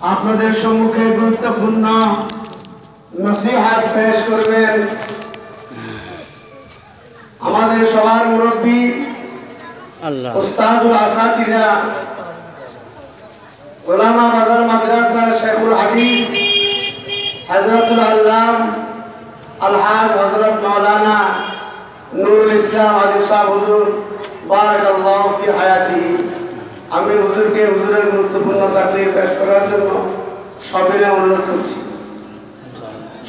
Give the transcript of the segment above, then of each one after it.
আপনাদের সম্মুখে গুরুত্বপূর্ণ নসিহাত পেশ করবেন। আমাদের সবার মুরব্বী আল্লাহ। উস্তাদুল আসাতিরা ওলামা বাজার মাদ্রাসার শেখুল হাদিস হজরতুল আল্লাম আলহাজ হজরত মৌলানা নুরুল ইসলাম আদিব সাহ হুজুর বারাক আল্লাহ হায়াতি আমি হুজুরকে হুজুরের গুরুত্বপূর্ণ চাকরি পেশ করার জন্য সবিনে অনুরোধ করছি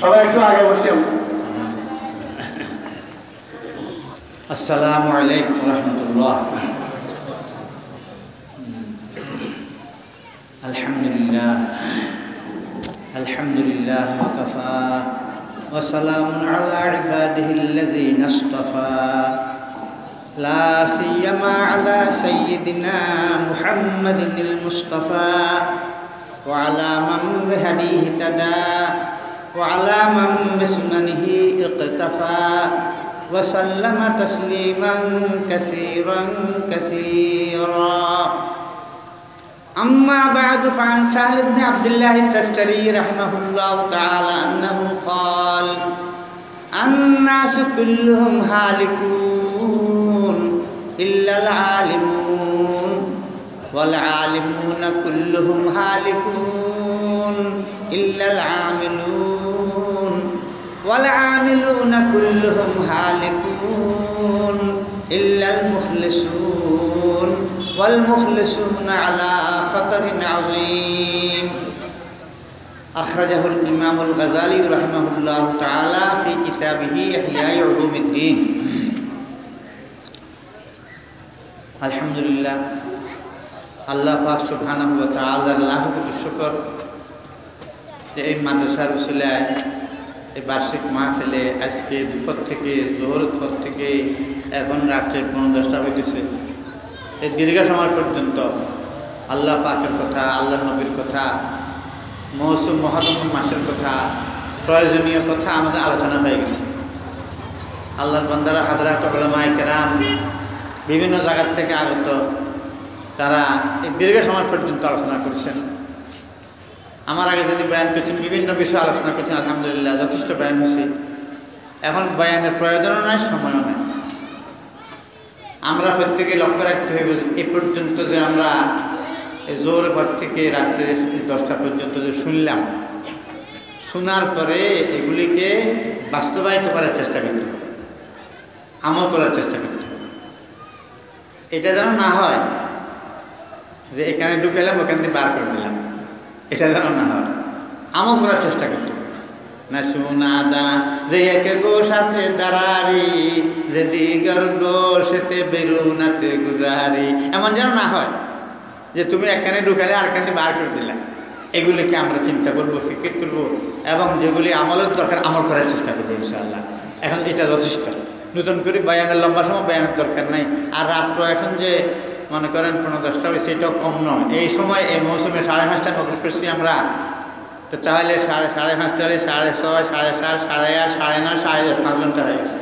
সবাই একটু আগে বসে আমরা السلام عليكم ورحمة الله الحمد لله الحمد لله وكفى وسلام على عباده الذين اصطفى لا سيما على سيدنا محمد المصطفى وعلى من بهديه تدى وعلى من بسننه اقتفى وسلم تسليما كثيرا كثيرا. أما بعد فعن سهل بن عبد الله التستري رحمه الله تعالى أنه قال الناس كلهم هالكون. العالمون والعالمون كلهم هالكون إلا العاملون. والعاملون كلهم هالكون إلا المخلصون. والمخلصون على خطر عظيم. أخرجه الإمام الغزالي رحمه الله تعالى في كتابه إحياء علوم الدين. আলহামদুলিল্লাহ। আল্লাহ পাক সুবহানাহু শুকর যে এই মাদ্রাসার উসিলায় এই বার্ষিক মাহফিলে আজকে দুপুর থেকে জোহর পর থেকে এখন রাত্রে পনেরো দশটা হইতেছে। এই দীর্ঘ সময় পর্যন্ত আল্লাহ পাকের কথা, আল্লাহ নবীর কথা, মৌসুম মহরম মাসের কথা, প্রয়োজনীয় কথা আমাদের আলোচনা হয়ে গেছে। আল্লাহর বন্দারা হাজরা তবলা কেরাম বিভিন্ন জায়গার থেকে আগত তারা এই দীর্ঘ সময় পর্যন্ত আলোচনা করেছেন। আমার আগে যিনি বয়ান করছেন বিভিন্ন বিষয়ে আলোচনা করছেন আলহামদুলিল্লাহ যথেষ্ট বয়ান হয়েছে। এখন বয়ানের প্রয়োজনও নাই, সময়ও নাই। আমরা প্রত্যেকে লক্ষ্য রাখতে হবে এ পর্যন্ত যে আমরা জোর ঘর থেকে রাত্রে দশটা পর্যন্ত যে শুনলাম, শোনার পরে এগুলিকে বাস্তবায়িত করার চেষ্টা করতে হবে, আমল করার চেষ্টা করতে হবে। এটা যেন না হয়, যে এখানে ঢুকেলাম ওখান থেকে বার করে দিলাম। এটা যেন না হয়। আমল করার চেষ্টা করতে না শোনা দা যে একে গো সাথে দাঁড়ারি, যে দিগর গো সেতে বেরুনাতে গুজারি, এমন যেন না হয়, যে তুমি একখানে ঢুকালে আর কানে বার করে দিলে। এগুলিকে আমরা চিন্তা করব, ফিকির করব, এবং যেগুলি আমলের দরকার, আমল করার চেষ্টা করব, ইনশাআল্লাহ। এখন এটা যথেষ্ট। নতুন করে বায়ানের লম্বা সময় বায়ানের দরকার নাই। আর রাত্র এখন যে, মনে করেন, পনেরো দশটা হবে সেটাও কম নয়। এই সময়, এই মৌসুমে সাড়ে পাঁচটা নকল করছি আমরা। তো তাহলে সাড়ে সাড়ে পাঁচটা হলে সাড়ে ছয়, সাড়ে সাত, সাড়ে আট, সাড়ে নয়, সাড়ে দশ, পাঁচ ঘণ্টা হয়ে গেছে।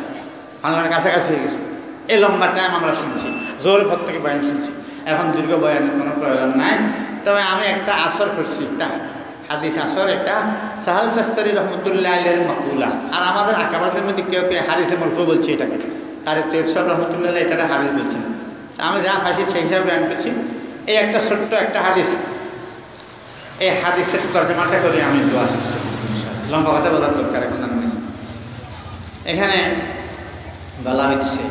পাঁচ ঘণ্টার কাছাকাছি হয়ে গেছে। এই লম্বা টাইম আমরা শুনছি। জোর ভর থেকে বয়ান শুনছি। এখন দীর্ঘ বয়ানের কোনো প্রয়োজন নাই। তবে আমি একটা আসর করছি, একটা হাদিস আসর এটা সাহাল তাস্তারি রহমতুল্লাহ আলের মকুলা। আর আমাদের আকাবাদের মধ্যে কেউ কেউ হারিসে মরফু বলছে এটাকে। আর তেফসর রহমতুল্লাহ এটাকে হারিস বলছেন। আমি যা পাইছি সেই হিসাবে বয়ান করছি। এই একটা ছোট্ট একটা হাদিস। এই হাদিসের তর্জমাটা করে আমি দোয়া লম্বা কথা বলার দরকার এখন নেই। এখানে বলা হচ্ছে,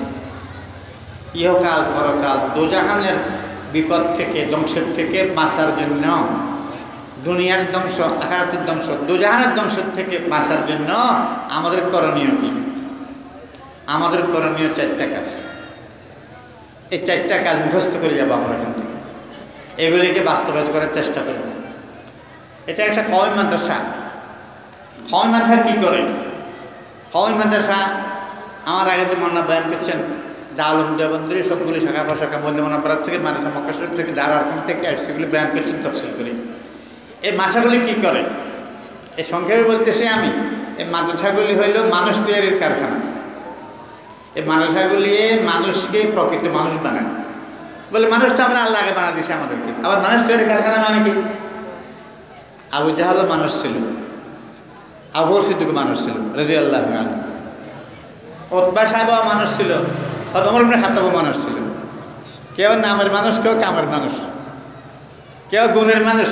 ইহকাল পরকাল দোজাহানের বিপদ থেকে, ধ্বংসের থেকে বাঁচার জন্য দুনিয়ার ধ্বংস, আখারাতের ধ্বংস, দোজাহানের ধ্বংস থেকে বাঁচার জন্য আমাদের করণীয় কি? আমাদের করণীয় চারটা কাজ। এই চারটা কাজ মুখস্থ করে যাব আমরা এখান থেকে। এগুলিকে বাস্তবায়িত করার চেষ্টা করব। এটা একটা কয় মাদ্রাসা। কয় মাদ্রাসা কী করে? কয় মাদ্রাসা, আমার আগে যে মন্না বয়ান করছেন দাউলম দেবন্দির সবগুলি শাখা প্রশাখা মধ্যে মনাপাড়ার থেকে, মাদ্রাসা মক্কা থেকে দারারকম থেকে সেগুলি বয়ান করছেন, তফসিল করে। এই মাসাগুলি কি করে? এই সংক্ষেপে বলতেছি আমি, এই মাদ্রাসাগুলি হইল মানুষ তৈরির কারখানা। এই মাদ্রাসাগুলি মানুষকে প্রকৃত মানুষ বানায়। বলে মানুষটা আমরা আল্লাহ আগে বানা দিছে আমাদেরকে। আবার মানুষ তৈরির কারখানা মানে কি? আবু জাহালও মানুষ ছিল। আবুর সিদ্দিক মানুষ ছিল রাজি আল্লাহ ওতবা মানুষ ছিল অমর খাতাবও মানুষ ছিল। কেউ নামের মানুষ, কেউ কামের মানুষ। কেউ গুণের মানুষ।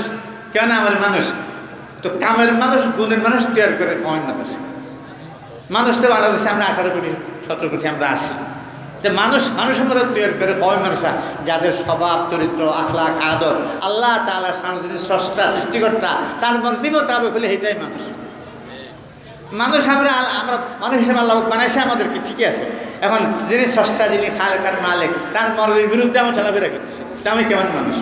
কেউ নামের মানুষ? তো কামের মানুষ, গুণের মানুষ তৈরি করে কমের মানুষ মানুষ তো বাংলাদেশে আমরা আঠারো কোটি, সতেরো কোটি আমরা আসি যে মানুষ, মানুষের মধ্যে তৈরি করে কয় মানুষরা? যাদের স্বভাব, চরিত্র আখলাক আদর, আল্লাহ তালা সাংস্কৃতিক স্রষ্টা, সৃষ্টিকর্তা, তার মর্জি মোতাবেক হলে এটাই মানুষ। মানুষ আমরা আমরা মানুষ হিসেবে আল্লাহ বানাইছে আমাদেরকে, ঠিকই আছে। এখন যিনি স্রষ্টা, যিনি খালেকার মালিক, তার মর্জির বিরুদ্ধে আমি চলাফেরা তা আমি কেমন মানুষ?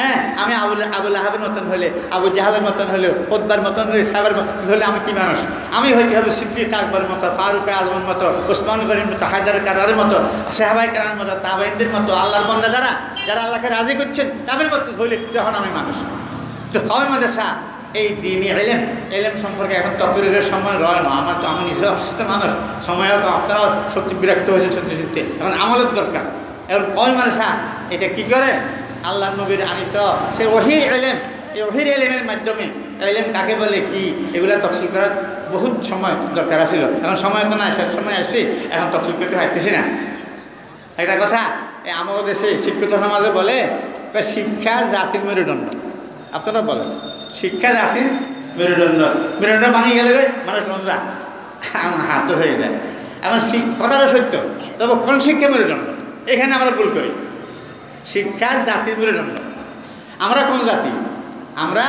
হ্যাঁ আমি আবুল আবুল আহাবের মতন হলে, আবু জাহাবের মতন হলে ওদ্বার মতন হলে, সাহেবের মতন হলে আমি কি মানুষ? আমি হইতে হবে সিদ্দিক আকবরের মতো, ফারুক আজমের মতো, উসমান গরির মতো হাজার কারারের মতো, সাহাবাই কারার মতো তাবাইনদের মতো, আল্লাহর বন্দা যারা যারা আল্লাহকে রাজি করছেন, তাদের মতো হইলে যখন আমি মানুষ। তো কবে মাদ্রাসা? এই দিনই এলেম এলেম সম্পর্কে এখন তকরিরের সময় রয় না, আমার তো, আমি নিজে অসুস্থ মানুষ, সময়ও তো আপনারাও সত্যি বিরক্ত হয়েছেন সত্যি সত্যি, এখন আমলের দরকার। এখন কয় মাদ্রাসা? এটা কি করে? আল্লাহ নবীর আনিত। সে ওহি এলেম এই ওহির এলেমের মাধ্যমে, এলেম কাকে বলে, কি? এগুলো তফসিল করার বহুত সময় দরকার আছিল। এখন সময় তো নাই, শেষ সময় আসছি, এখন তফসিল করতে পারতেছি না। একটা কথা আমাদের দেশে শিক্ষিত সমাজে বলে শিক্ষা জাতির মেরুদণ্ড। আপনারা বলেন, শিক্ষা জাতির মেরুদণ্ড। মেরুদণ্ড ভাঙি গেলে মানুষ মনরা হাত হয়ে যায়। এখন কথাটা সত্য। তবে কোন শিক্ষা মেরুদণ্ড? এখানে আমরা ভুল করি। শিক্ষা জাতির মেরুদণ্ড আমরা কোন জাতি আমরা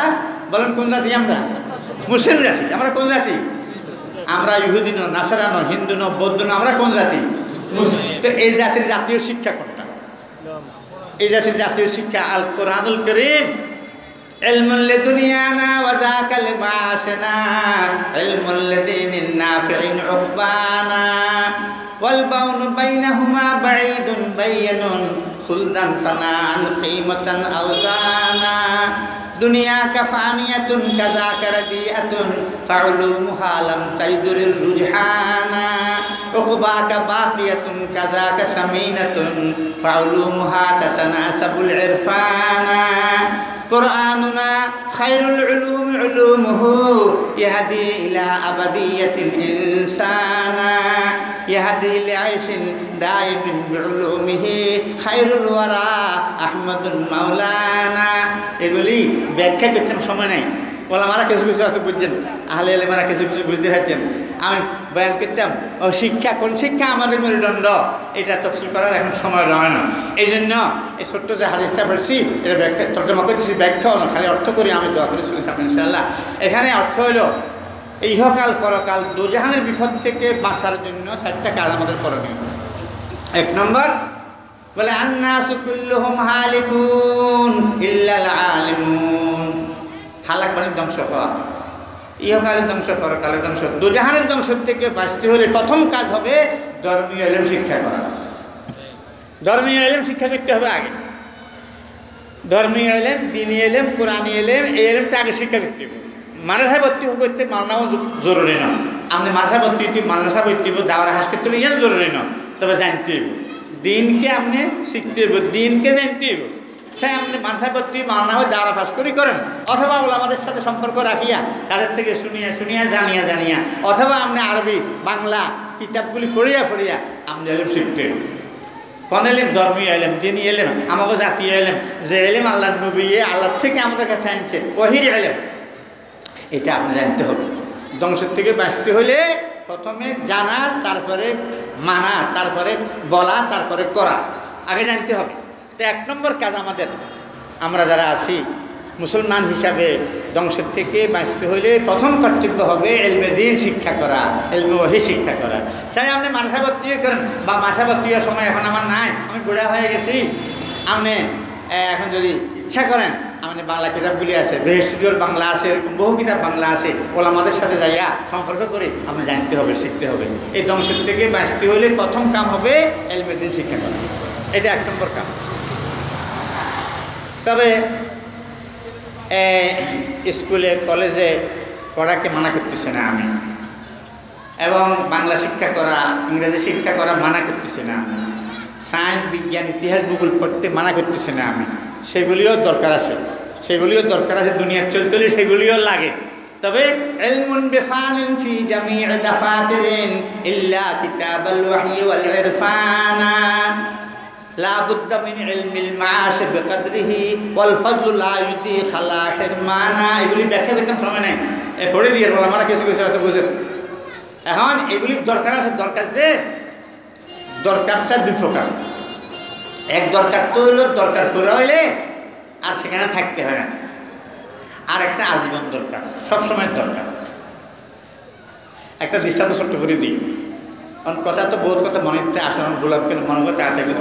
বলেন কোন জাতি আমরা মুসলিম জাতি আমরা কোন জাতি আমরা ইহুদিন নাসারানো হিন্দু ন বৌদ্ধ ন আমরা কোন জাতি তো এই জাতির জাতীয় শিক্ষা কোনটা এই জাতির জাতীয় শিক্ষা আল কোরআনুল করিম علم لدنيانا وذاك لمعاشنا علم لدين نافع عقبانا والبون بينهما بعيد بين خلدا فناء قيمة أوزانا. دنياك فانية كذاك رديئة فعلومها لم تيدر الرجحانا عقباك باقية كذاك سمينة فعلومها تتناسب العرفانا কোরআনুনা খায়রুল উলুম উলুমহু ইয়াহদি ইলা আবাদিয়াতিল ইনসানা ইয়াহদি লিআইশিল দাইমিন বিউলুমিহি খায়রুল ওয়ারা আহমদুল মাওলানা এগুলি ব্যাখ্যা করতে সময় ওলামারা কিছু কিছু হয়তো বুঝছেন? আহলে এলেমারা কিছু কিছু বুঝতে পারছেন। আমি বয়ান করতাম, ও শিক্ষা, কোন শিক্ষা আমাদের মেরুদণ্ড? এটা তফসিল করার এখন সময় রয় না। এই জন্য এই ছোট্ট যে হাদিসটা পড়ছি, এটা ব্যাখ্যা, তর্জমা করছি ব্যাখ্যাও না খালি অর্থ করি, আমি দোয়া করেছি ইনশাল্লাহ এখানে অর্থ হইল ইহকাল, পরকাল দুজাহানের বিপদ থেকে বাঁচার জন্য চারটা কাজ আমাদের করণীয়। এক নম্বর, বলে আন্না কুল্লুহুম হালিকুন ইল্লাল আলিমুন। হালাক মানে ধ্বংস হওয়া ইহকালের ধ্বংস পরকালের ধ্বংস দুজাহানের ধ্বংস থেকে বাঁচতে হলে প্রথম কাজ হবে ধর্মীয় এলেম শিক্ষা করা। ধর্মীয় এলেম শিক্ষা করতে হবে আগে। ধর্মীয় এলেম, দিনী এলেম, কোরআনী এলেম, এই এলেমটা আগে শিক্ষা করতে হবে। মাদ্রাসায় ভর্তি করতে মানাও জরুরি না। আপনি মাদ্রাসা ভর্তি হইতে মাদ্রাসা ভর্তি হইব, যাওয়ার হাস করতে হলে ইয়ে জরুরি না। তবে জানতে হইব। দিনকে আপনি শিখতে হইব, দিনকে জানতে হইব। সে আপনি মাদ্রাসা ভর্তি মানা হয়ে যাওয়ার ফাঁস করি করেন। অথবা আমাদের সাথে সম্পর্ক রাখিয়া, তাদের থেকে শুনিয়া শুনিয়া, জানিয়া জানিয়া। অথবা আপনি আরবি, বাংলা কিতাবগুলি পড়িয়া পড়িয়া আপনি এলেম শিখতে। কোন এলেম ধর্মীয় এলেম যিনি এলেম আমাকে জাতীয় এলেম যে এলেম আল্লাহ নবী আল্লাহ থেকে আমাদের কাছে আনছে ওহির এলেম এটা আপনি জানতে হবে। ধ্বংসের থেকে বাঁচতে হলে প্রথমে জানা, তারপরে মানা, তারপরে বলা, তারপরে করা। আগে জানতে হবে। তো এক নম্বর কাজ আমাদের। আমরা যারা আছি, মুসলমান হিসাবে ধ্বংসের থেকে বাঁচতে হলে প্রথম কর্তব্য হবে এলমে দিন শিক্ষা করা, এলমে ওহি শিক্ষা করা। চাই আপনি মাসাবত্তি করেন বা মাসাবত্তির সময় এখন আমার নাই, আমি বুড়া হয়ে গেছি। আপনি এখন যদি ইচ্ছা করেন, আপনি বাংলা কিতাবগুলি আছে বেহসিদুর বাংলা আছে, এরকম বহু কিতাব বাংলা আছে, ওলামাদের সাথে যাইয়া সম্পর্ক করে আপনি জানতে হবে, শিখতে হবে। এই ধ্বংসের থেকে বাঁচতে হলে প্রথম কাম হবে এলমেদিন শিক্ষা করা। এটা এক নম্বর কাম। তবে স্কুলে, কলেজে পড়াকে মানা করতেছে না আমি। এবং বাংলা শিক্ষা করা, ইংরেজি শিক্ষা করা মানা করতেছে না আমি। সায়েন্স, বিজ্ঞান, ইতিহাস, ভূগোল পড়তে মানা করতেছে না আমি। সেগুলিও দরকার আছে। সেগুলিও দরকার আছে দুনিয়ার চলতে হলে সেগুলিও লাগে। তবে, ইলমুন বিফানিন ফি জামি'i দাফাতিরিন ইল্লা কিতাবাল ওয়াহyi ওয়াল ইরফানা। কিছু এখন এগুলি দরকার আছে, দরকার যে দরকারটা দুই প্রকার। এক দরকার তো হইল, দরকার করে হইলে আর সেখানে থাকতে হয় না। আর একটা আজীবন দরকার, সবসময় দরকার। একটা দৃষ্টান্ত ছোট্ট করে দিই। কারণ কথা তো বহুত কথা মনে হচ্ছে আসন বললাম কেন মনে করতে আর থাকলে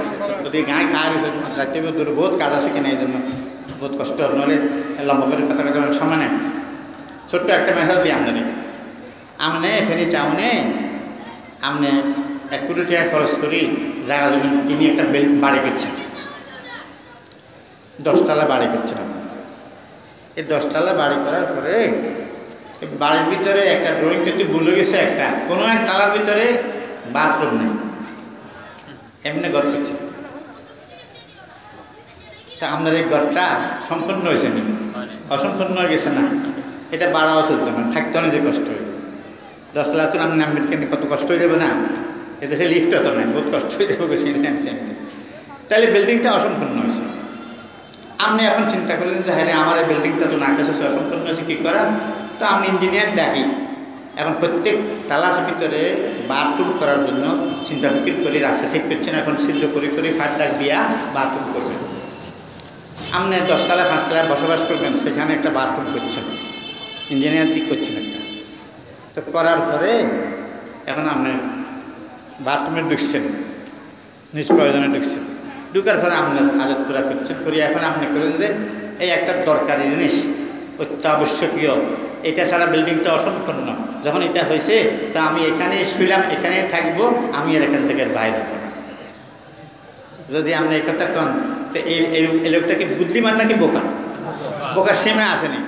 যদি গায়ে খাওয়া গেছে রাখতে দূরে বহুত কাজ আছে কিনা এই জন্য বহুত কষ্ট নলে লম্বা করে কথা কথা সময় নেই। ছোট্ট একটা মেসেজ দিই আপনাদের। আমনে, ফেনি টাউনে আমনে এক কোটি টাকা খরচ করি জায়গা জমি কিনে একটা বাড়ি করছেন দশতলা বাড়ি আপনি। এই দশতলা বাড়ি করার পরে বাড়ির ভিতরে একটা ড্রয়িং কিন্তু ভুলে গেছে একটা। কোনো এক তালার ভিতরে বাথরুম নেই। এমনি ঘর করছে। তা আমাদের এই ঘরটা সম্পূর্ণ হয়েছে না? অসম্পূর্ণ হয়ে গেছে না? এটা বাড়াও চলতো না, থাকতে অনেক যে কষ্ট হয়ে দশতলা তো আমি নামবেন কেন কত কষ্ট হয়ে যাবে না? এদেশে লিফট হতো না বহুত কষ্ট হয়ে যাবে সেই তাহলে বিল্ডিংটা অসম্পূর্ণ হয়েছে। আপনি এখন চিন্তা করলেন যে হ্যাঁ আমার এই বিল্ডিংটা তো না কাছে অসম্পূর্ণ হয়েছে, কী করা? তো আমি ইঞ্জিনিয়ার ডাকি এখন প্রত্যেক তালার ভিতরে বাথরুম করার জন্য চিন্তা ফিকির করে রাস্তা ঠিক করছেন, এখন সিদ্ধ করে করে ফাঁক দিয়া বাথরুম করবেন। আপনি দশতলা পাঁচতলায় বসবাস করবেন, সেখানে একটা বাথরুম করছেন। ইঞ্জিনিয়ার দিক করছেন একটা। তো করার পরে এখন আপনি বাথরুমে ঢুকছেন, নিজ প্রয়োজনে ঢুকছেন। ঢুকার পরে আপনার আদত পুরা করছেন করি এখন আপনি করেন যে, এই একটা দরকারি জিনিস অত্যাবশ্যকীয়। এটা ছাড়া বিল্ডিংটা অসম্পূর্ণ যখন এটা হয়েছে, তা আমি এখানে শুইলাম, এখানে থাকব, আমি আর এখান থেকে বাইরে যদি আপনি এই কথা কন, তো এই এই এই লোকটা কি বুদ্ধিমান নাকি বোকা? বোকার সীমা আসেনি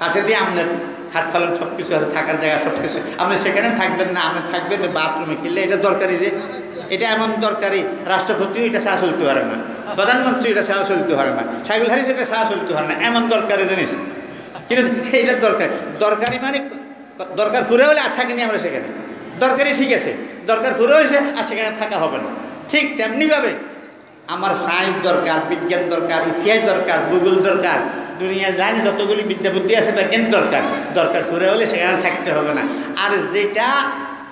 পাশে দিয়ে আপনার হাত ফালন সব কিছু আছে, থাকার জায়গা সব কিছু আপনি সেখানে থাকবেন না, আপনি থাকবেন বাথরুমে কিনলে এটা দরকারি যে, এটা এমন দরকারি, রাষ্ট্রপতিও এটা সাহা চলতে পারে না। প্রধানমন্ত্রী এটা সাহা চলতে পারে না। সাইকেল হারিস এটা সাহা চলতে পারে না। এমন দরকারি জিনিস। কিন্তু এইটা দরকার। দরকারি মানে দরকার পুরে হলে আর থাকিনি আমরা সেখানে। দরকারি ঠিক আছে। দরকার পুরে হয়েছে আর সেখানে থাকা হবে না। ঠিক তেমনিভাবে আমার সায়েন্স দরকার, বিজ্ঞান দরকার, ইতিহাস দরকার, ভূগোল দরকার, দুনিয়া জানি যতগুলি বিদ্যা বুদ্ধি আছে বিজ্ঞান দরকার দরকার ফুরে হলে সেখানে থাকতে হবে না। আর যেটা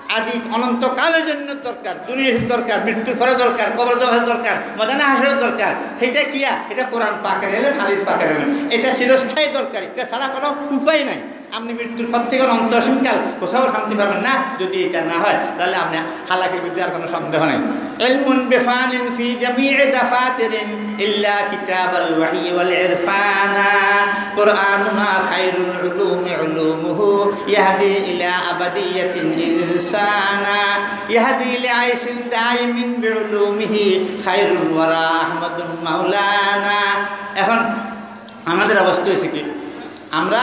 আদি অনন্তকালের জন্য দরকার, দুনিয়ার দরকার, মৃত্যু পরে দরকার কবর জহের দরকার, মদানা হাসের দরকার। সেটা কিয়া এটা কোরআন পাকের এলেন হাদিস পাকের এলেন এটা চিরস্থায়ী দরকার। এটা ছাড়া কোনো উপায় নাই। আপনি মৃত্যুর পর থেকে অন্তঃসীমকাল কোথাও শান্তি পাবেন না, যদি এটা না হয়, তাহলে আপনি হালাকের বিরুদ্ধে আর কোনো সন্দেহ নেই। ইলমুন বিফানিন ফি জামি'i দাফাতিরিন ইল্লা কিতাবাল ওয়াহyi ওয়াল ইরফানা। কুরআনুনা খায়রুল উলুমি উলুমুহু ইয়াহদি ইলা আবাদিয়াতিন ইনসানা ইয়াহদি লিআইশিন দাইমিন বিউলুমিহি খায়রুল ওয়ারা আহমাদুন মাওলানা এখন আমাদের অবস্থা হয়েছে কি? আমরা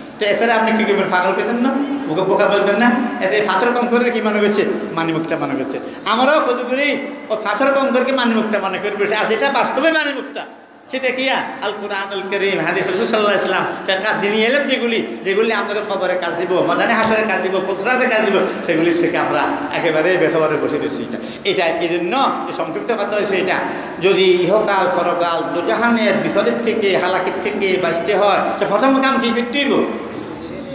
তো এছাড়া আপনি কী করবেন? পাগল পেতেন না? বোকা বোকা বলবেন না? এতে পাথর কঙ্করের কি মনে করছে? মানিমুক্তা মনে করছে। আমরাও কতগুলি ও পাথর কঙ্করকে মানিমুক্তা মনে করে। আর যেটা বাস্তবে মানিমুক্তা, সেটা কি আল কোরআন আল করিম, হাদিস রসুল্লাহ ইসলাম ফেকার দিনী এলেম যেগুলি যেগুলি আমাদের খবরে কাজ দিব মজানে হাসরে কাজ দিব পোসরাতে কাজ দিব, সেগুলির থেকে আমরা একেবারে বেখবরে বসে দিচ্ছি এটা এটা এই জন্য? সংক্ষিপ্ত কথা হয়েছে এটা। যদি ইহকাল, পরকাল দুজাহানের বিপদের থেকে, হালাকির থেকে বাঁচতে হয়, তো প্রথম কাম কি করতে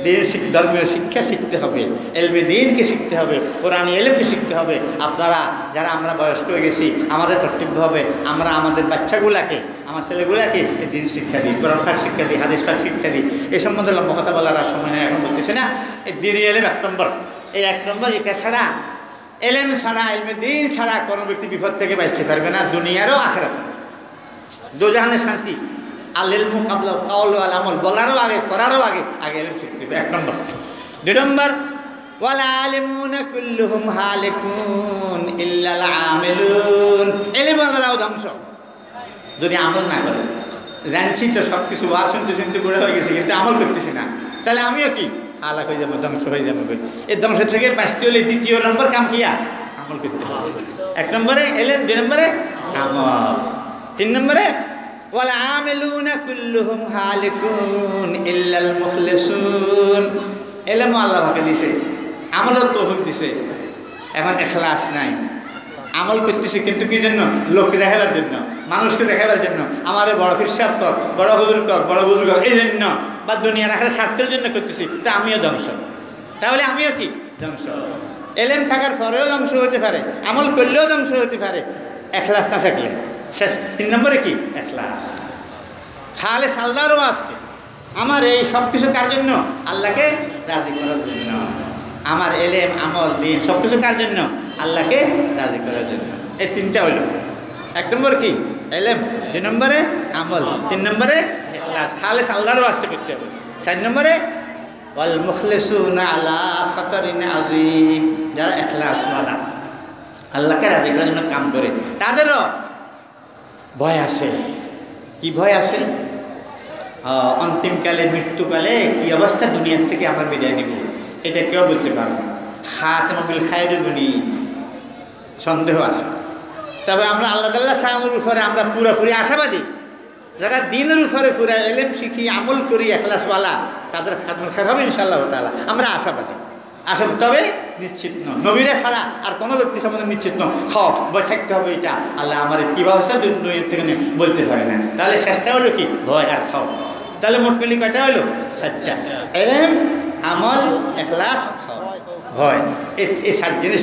শিক- ধর্মীয় শিক্ষা শিখতে হবে। এলমে দিনকে শিখতে হবে, কোরআন এলেমকে শিখতে হবে। আপনারা যারা আমরা বয়স্ক হয়ে গেছি, আমাদের কর্তব্য হবে আমরা আমাদের বাচ্চাগুলাকে, আমার ছেলেগুলাকে এই দিন শিক্ষা দিই, কোরআন ফাঁক শিক্ষা দিই, হাদিস ফাঁক শিক্ষা দিই। এই সম্বন্ধে লম্বা কথা বলার আর সময় নেই, এখন বলতেছি না। এই দিন এলেম এক নম্বর। এই এক নম্বর, এটা ছাড়া, এলেম ছাড়া, এলমে দিন ছাড়া কোনো ব্যক্তি বিপদ থেকে বাঁচতে পারবে না, দুনিয়ারও আখেরাত। দুজাহানের শান্তি। আলেল মোকাবলা আবলাল কাউল আল আমল, বলারও আগে, করারও আগে আগে এলম শিখতে হবে। এক নম্বর। দুই নম্বর ধ্বংস যদি আমল না করে, জানছি তো সব কিছু বা শুনতে শুনতে বুড়ে হয়ে গেছে, কিন্তু আমল করতেছি না। তাহলে আমিও কি? হালাক হয়ে যাব, ধ্বংস হয়ে যাব এই ধ্বংস থেকে বাঁচতে হলে দ্বিতীয় নম্বর কাম কিয়া আমল করতে হবে। এক নম্বরে এলেন দুই নম্বরে আমল। তিন নম্বরে ওয়াল আমিলুনা কুল্লুহুম হালিকুন ইল্লাল মুখলিসুন এলেম আল্লাহ ভাকে দিছে। আমলের তৌফিক দিছে। এখন এখলাস নাই। আমল করতেছি কিন্তু কি জন্য? লোককে দেখাবার জন্য। মানুষকে দেখাবার জন্য। আমার বড় ফিরসাব কক বড় হুজুর কক, বড় বুজুর কক এই জন্য। বা দুনিয়ার আখড়া স্বার্থের জন্য করতেছি, তা আমিও ধ্বংস। তাহলে আমিও কি? ধ্বংস। এলেন থাকার পরেও ধ্বংস হতে পারে। আমল করলেও ধ্বংস হতে পারে। এখলাস না থাকলে। শেষ। তিন নম্বরে কি? এখলাস। খালে সালদারও আজকে আমার এই সব কিছু কার জন্য? আল্লাহকে রাজি করার জন্য। আমার এলেম, আমল, দিন সব কিছু কার জন্য? আল্লাহকে রাজি করার জন্য। এই তিনটা হইল। এক নম্বর কি? এলেম। দুই নম্বরে আমল। তিন নম্বরে এখলাস। খালে সালদারও আসতে করতে হবে। চার নম্বরে, ওয়াল মুখলেসুন আলা খতরিন আজিম যারা এখলাসওয়ালা, আল্লাহকে রাজি করার জন্য কাম করে, তাদেরও ভয় আছে। কি ভয় আহ, অন্তিমকালে মৃত্যুকালে কি অবস্থা? দুনিয়ার থেকে আমরা বিদায় নিব। এটা কেউ বলতে পারব না। খাস মবিল খায়ের গুণী সন্দেহ আছে। তবে আমরা আল্লাহ তাল্লাহ সালামের উপরে আমরা পুরোপুরি আশাবাদী। যারা দিনের উপরে পুরা এলেম শিখি আমল করি এখলাসওয়ালা তাদের খারাপ হবে ইনশাল্লাহ তালা আমরা আশাবাদী। আশা তবে নিশ্চিত নয়। নবীরে ছাড়া আর কোনো ব্যক্তি সম্বন্ধে নিশ্চিত নয়। খাও, ভয় থাকতে হবে এটা। আল্লাহ আমার কী ভাবছে দুনিয়ার থেকে বলতে পারে না। তাহলে শেষটা হলো কি? ভয় আর খাও। তাহলে মোট মিলি কয়টা হলো? সাতটা। এম আমল, এখলাস ভয়। এই সাত জিনিস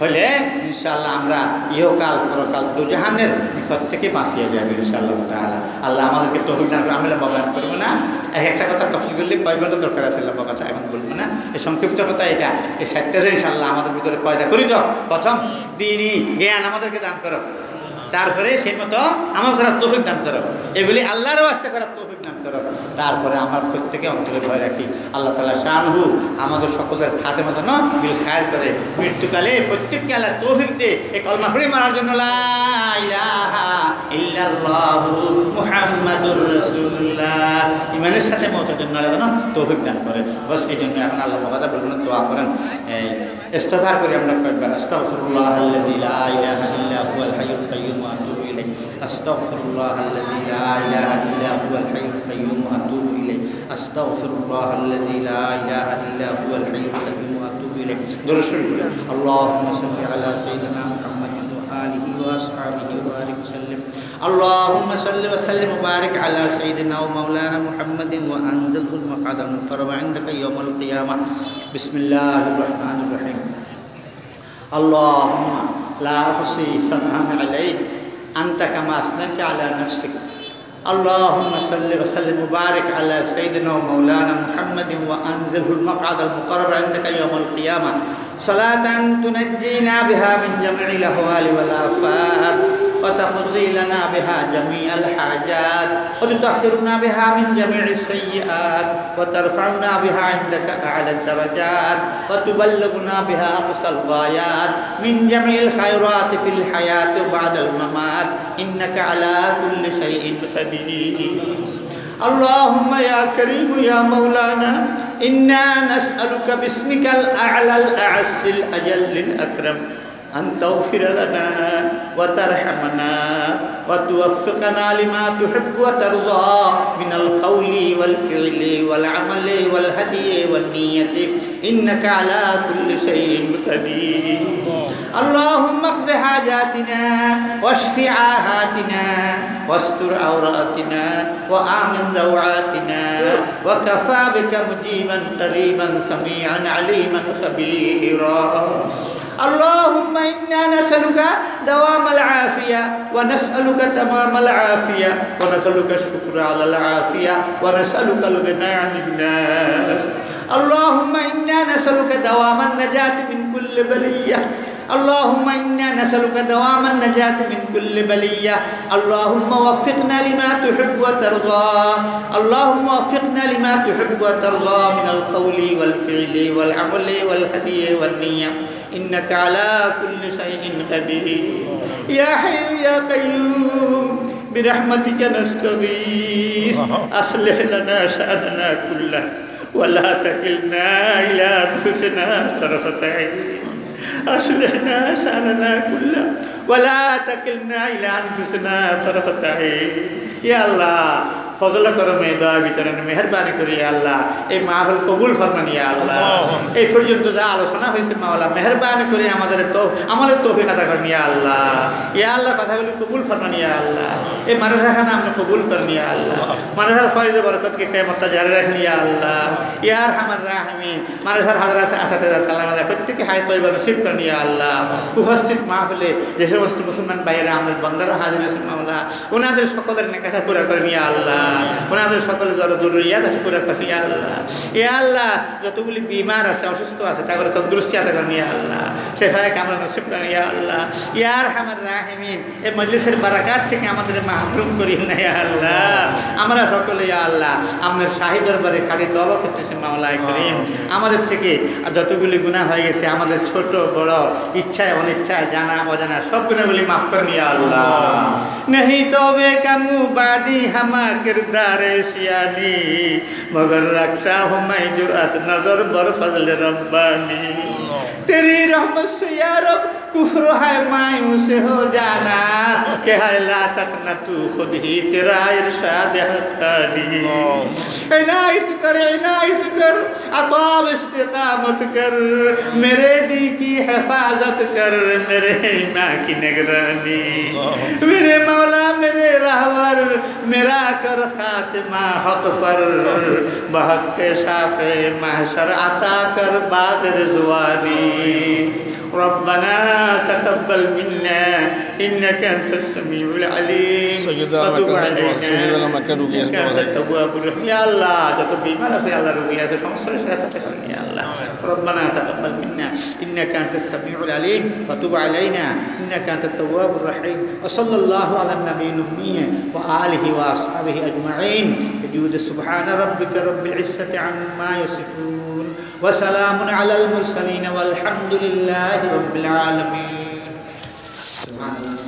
হলে ইনশাল্লাহ আমরা ইহকাল পরকাল দুজাহানের বিপদ থেকে বাঁচিয়ে যাবে ইনশাল্লাহ তাআলা। আল্লাহ আমাদেরকে তহবিল দান আমি বয়ান করব না। এক একটা কথা তফসিল করলে কয় ঘণ্টা দরকার আছে লম্বা কথা এখন বলব না। এই সংক্ষিপ্ত কথা এটা। এই সাতটা যে ইনশাল্লাহ আমাদের ভিতরে পয়দা করি তো প্রথম দিনই জ্ঞান আমাদেরকে দান করো। তারপরে সেই মতো আমল করার তৌফিক দান করো। এগুলি আল্লাহরও আস্তে করার তৌফিক তারপরে আমার প্রত্যেকে অন্তরে ভয় রাখি। আল্লাহ তালা শাহু আমাদের সকলের খাতে মতো বিল খায়ের করে। মৃত্যুকালে প্রত্যেককে আল্লাহ তৌফিক দে। এই কলমা ফুড়ে মারার জন্য ইমানের সাথে মতের জন্য আল্লাহ তৌফিক দান করে। বস, এই জন্য এখন আল্লাহ বাবা বলবেন দোয়া করেন। এই করি আমরা কয়েকবার। আস্তাগফিরুল্লাহ আল্লাযী লা ইলাহা ইল্লা হুয়াল হাইয়ুল কাইয়্যুম ওয়া أستغفر الله الذي لا إله إلا هو الحي القيوم وأتوب إليه. أستغفر الله الذي لا إله إلا هو الحي القيوم وأتوب إليه. درس اللهم صل على سيدنا محمد وآله وأصحابه وبارك وسلم. اللهم صل وسلم وبارك على سيدنا ومولانا محمد وأنزل المقعد المكرم عندك يوم القيامة. بسم الله الرحمن الرحيم. اللهم لا أحصي ثناء عليك. أنت كما أثنيت على نفسك. اللهم صل وسلم وبارك على سيدنا ومولانا محمد وأنزله المقعد المقرب عندك يوم القيامة. صلاة تنجينا بها من جميع الأهوال والآفات وتقضي لنا بها جميع الحاجات وتطهرنا بها من جميع السيئات وترفعنا بها عندك أعلى الدرجات وتبلغنا بها أقصى الغايات من جميع الخيرات في الحياة وبعد الممات. إنك على كل شيء قدير. اللهم يا كريم يا مولانا إنا نسألك باسمك الأعلى الأعز الأجل الأكرم أن تغفر لنا وترحمنا. وتوفقنا لما تحب وترضى من القول والفعل والعمل والهدي والنية. إنك على كل شيء قدير. اللهم اقض حاجاتنا واشف عاهاتنا واستر عوراتنا وآمن روعاتنا وكفى بك مجيبا قريبا سميعا عليما خبيرا. اللهم إنا نسألك دوام العافية ونسألك تمام العافية ونسألك الشكر على العافية ونسألك الغنى عن الناس. اللهم إنا نسألك دوام النجاة من كل بلية. اللهم إنا نسألك دوام النجاة من كل بلية. اللهم وفقنا لما تحب وترضى. اللهم وفقنا لما تحب وترضى من القول والفعل والعمل والهدي والنية. إنك على كل شيء قدير. يا حي يا قيوم برحمتك نستغيث. أصلح لنا شأننا كله ولا تكلنا إلى أنفسنا طرفة عين. أصلحنا شأننا كله. ولا تكلنا إلى أنفسنا طرفة عين. يا الله. ফজল করমে দয়া বিতরণ মেহরবানি করি আল্লাহ। এই মাহফিল কবুল ফরমান ইয়া আল্লাহ। এই পর্যন্ত যা আলোচনা হয়েছে মাওলা মেহরবানি করে আমাদের তো আমাদের তৌফিক আদা করেন ইয়া আল্লাহ। ইয়া আল্লাহ কথাগুলি কবুল ফরমান ইয়া আল্লাহ। এই মাদ্রাসাখানা আপনি কবুল করেন ইয়া আল্লাহ। মাদ্রাসার ফয়জ বরকতকে কেমতটা জারি রাখেন ইয়া আল্লাহ। ইয়ার হামার রাহমিন। মাদ্রাসার হাজরা আসাতে সালামাদা প্রত্যেকে হায় তৈব নসিব করেন ইয়া আল্লাহ। উপস্থিত মাহফিলে যে সমস্ত মুসলমান ভাইয়েরা আমাদের বন্দারা হাজির মাওলা ওনাদের সকলের নেকাশা পুরা করেন ইয়া আল্লাহ। ওনাদের সকলে যারা জরুরি আছে করে কাছে ইয়া আল্লাহ। এ আল্লাহ যতগুলি বিমার আছে অসুস্থ আছে তাগরে তন্দুরুস্তি আছে কারণ ইয়া আল্লাহ। শেফায় কামরা নসিব করেন ইয়া আল্লাহ। ইয়ার হামার রাহেমিন এ মজলিসের বারাকার থেকে আমাদের মাহরুম করি না ইয়া আল্লাহ। আমরা সকলে ইয়া আল্লাহ আমাদের শাহী দরবারে খালি দল করতেছে মামলায় করিম। আমাদের থেকে যতগুলি গুণা হয়ে গেছে আমাদের ছোট বড় ইচ্ছায় অনিচ্ছায় জানা অজানা সব গুণাগুলি মাফ করেন ইয়া আল্লাহ। নেহি তবে কামু বাদি হামাকে किरदार सियानी मगर रखता हूँ मैं जुरात नजर बर फजल रब्बानी तेरी रहमत से या کفر ہے مایوس ہو جانا کہ ہے لا تک نہ تو خود ہی تیرا ارشاد ہتھاڑی عنایت کر عنایت کر عطاب استقامت کر، میرے دی کی حفاظت کر، میرے ماں کی نگرانی۔ میرے مولا، میرے رہبر میرا کر خاتمہ حق پر۔ بحق کے شاف محشر عطا کر باغ رضوانی ربنا تقبل منا إنك أنت السميع العليم. وتب علينا إنك أنت يا الله يا الله. ربنا تقبل منا إنك أنت السميع العليم. وتب علينا إنك أنت التواب الرحيم. وصلى الله على النبي الأمي وآله وأصحابه أجمعين. بجود سبحان ربك رب العزة عما يصفون. وسلام على المرسلين والحمد لله رب العالمين سبحان الله